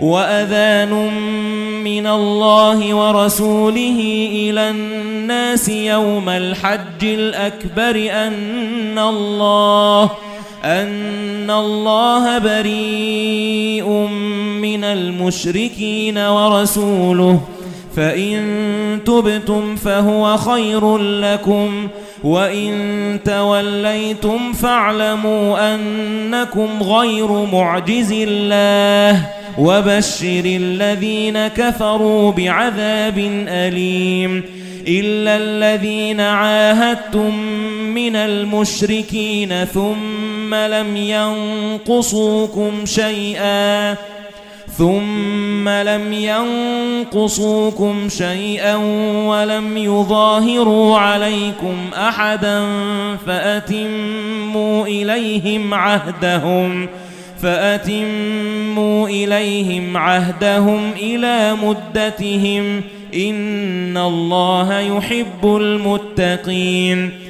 وأذان مِنَ اللَّهِ وَرَسُولِهِ إِلَى النَّاسِ يَوْمَ الْحَجِّ الْأَكْبَرِ أَنَّ اللَّهَ أَنَّ اللَّهَ بَرِيءٌ مِنَ الْمُشْرِكِينَ وَرَسُولُهُ فَإِن تُبْتُمْ فَهُوَ خَيْرٌ لَّكُمْ وَإِن تَوَلَّيْتُمْ فَاعْلَمُوا أَنَّكُمْ غَيْرُ مُعْجِزِ اللَّهِ وَبَشِّرِ الَّذِينَ كَفَرُوا بِعَذَابٍ أَلِيمٍ إِلَّا الَّذِينَ عَاهَدتُّم مِّنَ الْمُشْرِكِينَ ثُمَّ لَمْ يَنقُصُوكُمْ شَيْئًا ثُمَّ لَمْ يَنقُصُوكُمْ شَيْئًا وَلَمْ يُظَاهِرُوا عَلَيْكُمْ أَحَدًا فَأَتِمُّوا إِلَيْهِمْ عَهْدَهُمْ فَأَتِمُّوا إِلَيْهِمْ عَهْدَهُمْ إِلَى مُدَّتِهِمْ إِنَّ اللَّهَ يُحِبُّ الْمُتَّقِينَ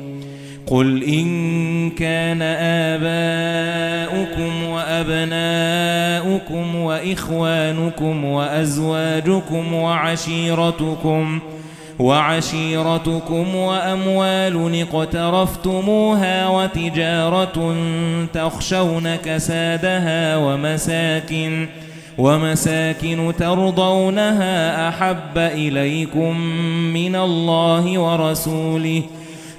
قُلْ إِن كَانَ آبَاؤُكُمْ وَأَبْنَاؤُكُمْ وَإِخْوَانُكُمْ وَأَزْوَاجُكُمْ وَعَشِيرَتُكُمْ وَعَشِيرَتُكُمْ وَأَمْوَالٌ اقْتَرَفْتُمُوهَا وَتِجَارَةٌ تَخْشَوْنَ كَسَادَهَا وَمَسَاكِنُ وَمَسَاكِنُ تَرْضَوْنَهَا أَحَبَّ إِلَيْكُمْ مِنَ اللَّهِ وَرَسُولِهِ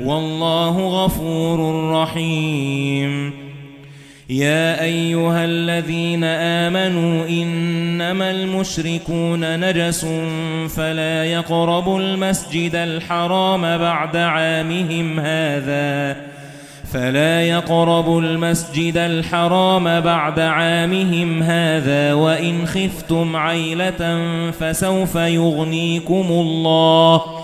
وَاللَّهُ غَفُورٌ رَّحِيمٌ. يا أيها الذين آمنوا إنما المشركون نجس فلا يقربوا المسجد الحرام بعد عامهم هذا. فلا يقربوا المسجد الحرام بعد عامهم هذا وإن خفتم عيلة فسوف يغنيكم الله.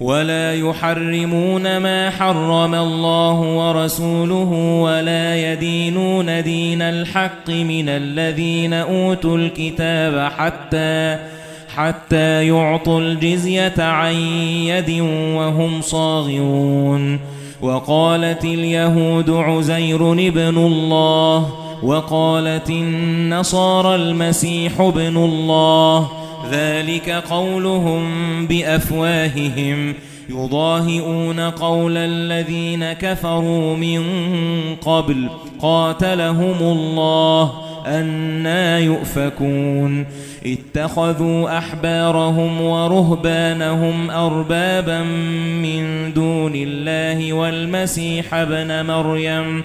ولا يحرمون ما حرم الله ورسوله ولا يدينون دين الحق من الذين أوتوا الكتاب حتى حتى يعطوا الجزية عن يد وهم صاغرون. وقالت اليهود عزير ابن الله وقالت النصارى المسيح ابن الله ذلك قولهم بأفواههم يضاهئون قول الذين كفروا من قبل قاتلهم الله أنا يؤفكون اتخذوا أحبارهم ورهبانهم أربابا من دون الله والمسيح ابن مريم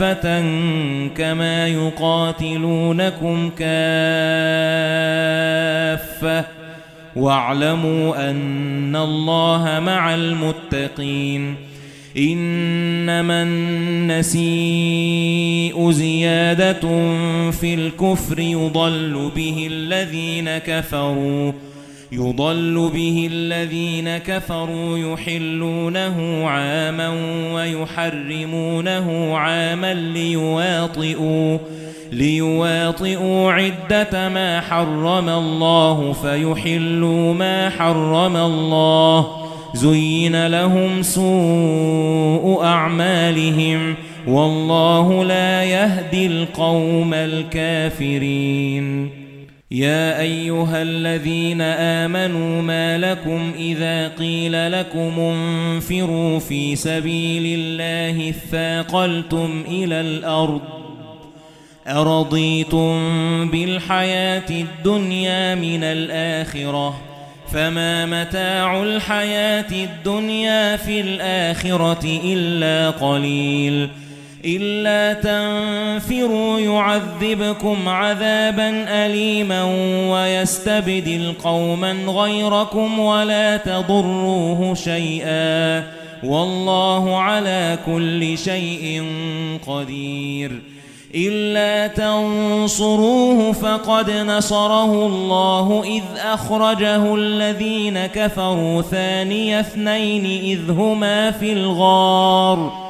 كَافَّةً كَمَا يُقَاتِلُونَكُمْ كَافَّةً. وَاعْلَمُوا أَنَّ اللَّهَ مَعَ الْمُتَّقِينَ. إِنَّمَا النَّسِيءُ زِيَادَةٌ فِي الْكُفْرِ يُضَلُّ بِهِ الَّذِينَ كَفَرُوا. يُضَلُّ بِهِ الَّذِينَ كَفَرُوا يُحِلُّونَهُ عَامًا وَيُحَرِّمُونَهُ عَامًا لِيُوَاطِئُوا لِيُوَاطِئُوا عِدَّةَ مَا حَرَّمَ اللَّهُ فَيُحِلُّوا مَا حَرَّمَ اللَّهُ. زُيِّنَ لَهُمْ سُوءُ أَعْمَالِهِمْ. وَاللَّهُ لَا يَهْدِي الْقَوْمَ الْكَافِرِينَ. يَا أَيُّهَا الَّذِينَ آمَنُوا مَا لَكُمْ إِذَا قِيلَ لَكُمُ انفِرُوا فِي سَبِيلِ اللَّهِ اثَّاقَلْتُمْ إِلَى الْأَرْضِ أَرَضِيتُمْ بِالْحَيَاةِ الدُّنْيَا مِنَ الْآخِرَةِ فَمَا مَتَاعُ الْحَيَاةِ الدُّنْيَا فِي الْآخِرَةِ إِلَّا قَلِيلٌ إِلَّا تَنفِرُوا يُعَذِّبْكُمْ عَذَابًا أَلِيمًا وَيَسْتَبْدِلْ قَوْمًا غَيْرَكُمْ وَلَا تَضُرُّوهُ شَيْئًا وَاللَّهُ عَلَى كُلِّ شَيْءٍ قَدِيرٌ إِلَّا تَنصُرُوهُ فَقَدْ نَصَرَهُ اللَّهُ إِذْ أَخْرَجَهُ الَّذِينَ كَفَرُوا ثَانِيَ اثْنَيْنِ إِذْ هُمَا فِي الْغَارِ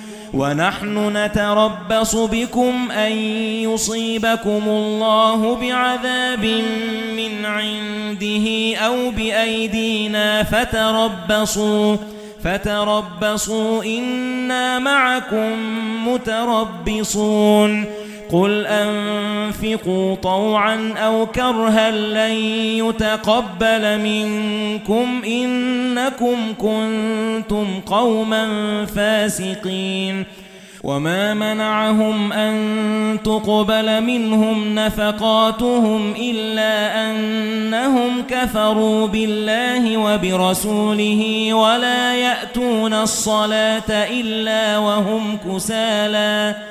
وَنَحْنُ نَتَرَبَّصُ بِكُمْ أَن يُصِيبَكُمُ اللَّهُ بِعَذَابٍ مِّنْ عِندِهِ أَوْ بِأَيْدِينَا فَتَرَبَّصُوا فَتَرَبَّصُوا إِنَّا مَعَكُمْ مُتَرَبِّصُونَ. قُلْ أَنفِقُوا طَوْعًا أَوْ كَرْهًا لَّن يُتَقَبَّلَ مِنكُمْ إِنَّكُمْ كُنتُمْ قَوْمًا فَاسِقِينَ وما منعهم أن تقبل منهم نفقاتهم إلا أنهم كفروا بالله وبرسوله ولا يأتون الصلاة إلا وهم كسالى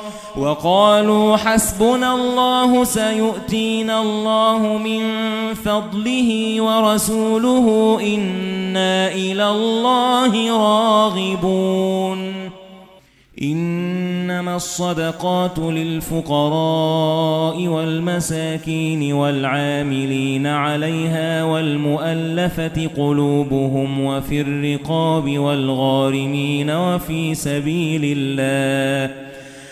وقالوا حسبنا الله سيؤتينا الله من فضله ورسوله إنا إلى الله راغبون. إنما الصدقات للفقراء والمساكين والعاملين عليها والمؤلفة قلوبهم وفي الرقاب والغارمين وفي سبيل الله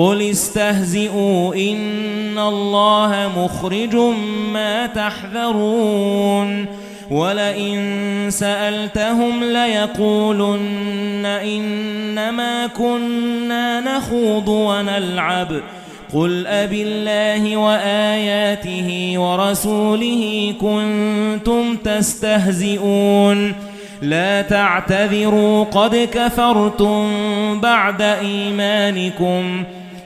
قل استهزئوا إن الله مخرج ما تحذرون. ولئن سألتهم ليقولن إنما كنا نخوض ونلعب. قُلْ أَبِ اللَّهِ وَآيَاتِهِ وَرَسُولِهِ كُنتُمْ تَسْتَهْزِئُونَ. لَا تَعْتَذِرُوا قَدْ كَفَرْتُمْ بَعْدَ إِيمَانِكُمْ.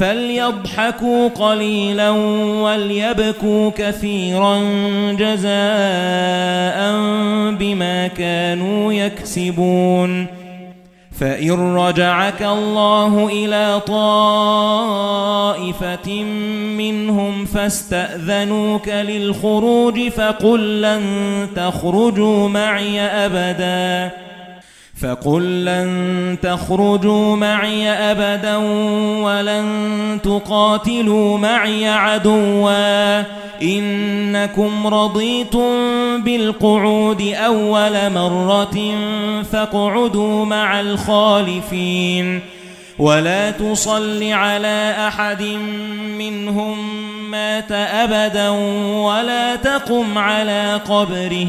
فَلْيَضْحَكُوا قَلِيلًا وَلْيَبْكُوا كَثِيرًا جَزَاءً بِمَا كَانُوا يَكْسِبُونَ. فَإِن رَّجَعَكَ اللَّهُ إِلَى طَائِفَةٍ مِّنْهُمْ فَاسْتَأْذَنُوكَ لِلْخُرُوجِ فَقُل لَّن تَخْرُجُوا مَعِي أَبَدًا. فَقُل لَّن تَخْرُجُوا مَعِي أَبَدًا وَلَن تُقَاتِلُوا مَعِي عَدُوًّا. إِنَّكُمْ رَضِيتُم بِالْقُعُودِ أَوَّلَ مَرَّةٍ فَاقْعُدُوا مَعَ الْخَالِفِينَ. وَلَا تُصَلِّ عَلَى أَحَدٍ مِّنْهُم مَّاتَ أَبَدًا وَلَا تَقُمْ عَلَى قَبْرِهِ.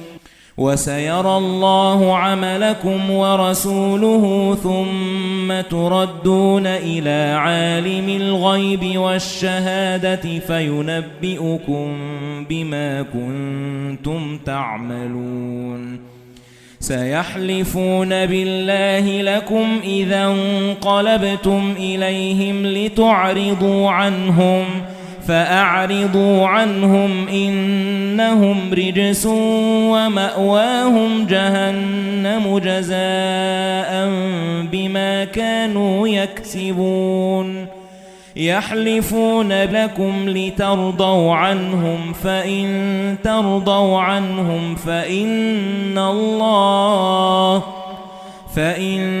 وَسَيَرَى اللَّهُ عَمَلَكُمْ وَرَسُولُهُ ثُمَّ تُرَدُّونَ إِلَى عَالِمِ الْغَيْبِ وَالشَّهَادَةِ فَيُنَبِّئُكُم بِمَا كُنتُمْ تَعْمَلُونَ. سَيَحْلِفُونَ بِاللَّهِ لَكُمْ إِذَا انقَلَبْتُمْ إِلَيْهِمْ لِتُعْرِضُوا عَنْهُمْ فَأَعْرِضُوا عَنْهُمْ إِنَّهُمْ رِجْسٌ وَمَأْوَاهُمْ جَهَنَّمُ جَزَاءً بِمَا كَانُوا يَكْسِبُونَ. يَحْلِفُونَ لَكُمْ لِتَرْضَوْا عَنْهُمْ فَإِن تَرْضَوْا عَنْهُمْ فَإِنَّ اللَّهَ فَإِن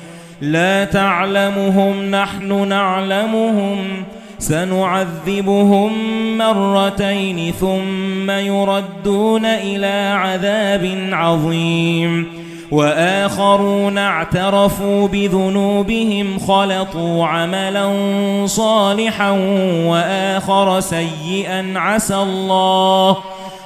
لَا تَعْلَمُهُمْ نَحْنُ نَعْلَمُهُمْ. سَنُعَذِّبُهُم مَّرَّتَيْنِ ثُمَّ يُرَدُّونَ إِلَى عَذَابٍ عَظِيمٍ. وآخرون اعترفوا بذنوبهم خلطوا عملا صالحا وآخر سيئا عسى الله.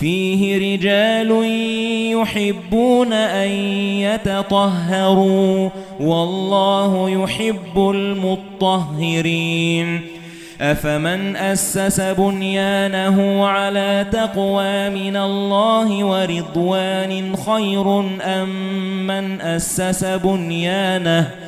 فِيهِ رِجَالٌ يُحِبُّونَ أَن يَتَطَهَّرُوا وَاللَّهُ يُحِبُّ الْمُطَّهِّرِينَ. أَفَمَنْ أَسَّسَ بُنْيَانَهُ عَلَى تَقْوَى مِنَ اللَّهِ وَرِضْوَانٍ خَيْرٌ أَمْ مَنْ أَسَّسَ بُنْيَانَهُ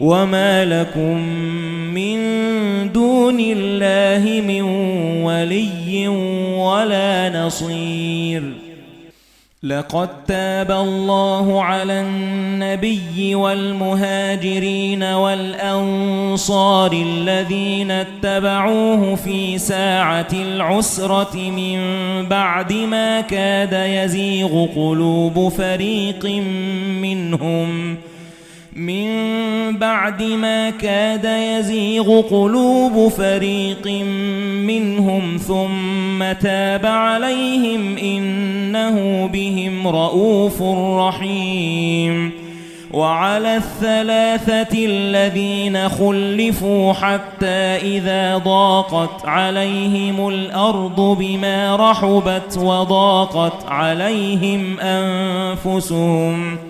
وَمَا لَكُمْ مِنْ دُونِ اللَّهِ مِنْ وَلِيٍّ وَلَا نَصِيرٍ لَقَدْ تَابَ اللَّهُ عَلَى النَّبِيِّ وَالْمُهَاجِرِينَ وَالْأَنصَارِ الَّذِينَ اتَّبَعُوهُ فِي سَاعَةِ الْعُسْرَةِ مِنْ بَعْدِ مَا كَادَ يَزِيغُ قُلُوبُ فَرِيقٍ مِنْهُمْ مِنْ بَعْدِ مَا كَادَ يَزِيغُ قُلُوبُ فَرِيقٍ مِنْهُمْ ثُمَّ تَابَ عَلَيْهِمْ إِنَّهُ بِهِمْ رَءُوفٌ رَحِيمٌ وَعَلَى الثَّلَاثَةِ الَّذِينَ خُلِّفُوا حَتَّى إِذَا ضَاقَتْ عَلَيْهِمُ الْأَرْضُ بِمَا رَحُبَتْ وَضَاقَتْ عَلَيْهِمْ أَنفُسُهُمْ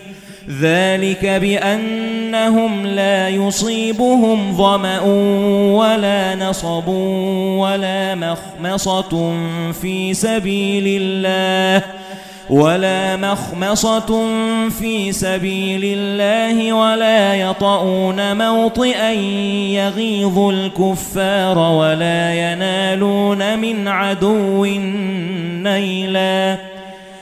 ذَلِكَ بِأَنَّهُمْ لَا يُصِيبُهُمْ ظَمَأٌ وَلَا نَصَبٌ وَلَا مَخْمَصَةٌ فِي سَبِيلِ اللَّهِ ولا مخمصة في سبيل الله ولا يطؤون موطئا يغيظ الكفار ولا ينالون من عدو نيلا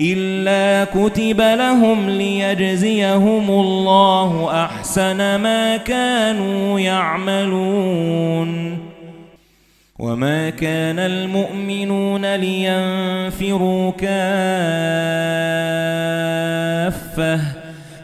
إِلَّا كُتِبَ لَهُمْ لِيَجْزِيَهُمُ اللَّهُ أَحْسَنَ مَا كَانُوا يَعْمَلُونَ. وَمَا كَانَ الْمُؤْمِنُونَ لِيَنفِرُوا كَافَّةً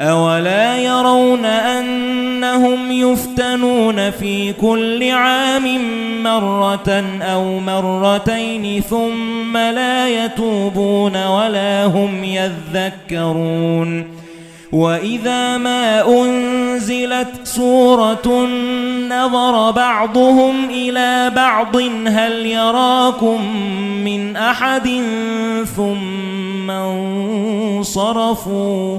أَوَلَا يَرَوْنَ أَنَّهُمْ يُفْتَنُونَ فِي كُلِّ عَامٍ مَرَّةً أَوْ مَرَّتَيْنِ ثُمَّ لَا يَتُوبُونَ وَلَا هُمْ يَذَّكَّرُونَ وَإِذَا مَا أُنْزِلَتْ سُورَةٌ نَظَرَ بَعْضُهُمْ إِلَى بَعْضٍ هَلْ يَرَاكُمْ مِنْ أَحَدٍ ثُمَّ انصَرَفُوا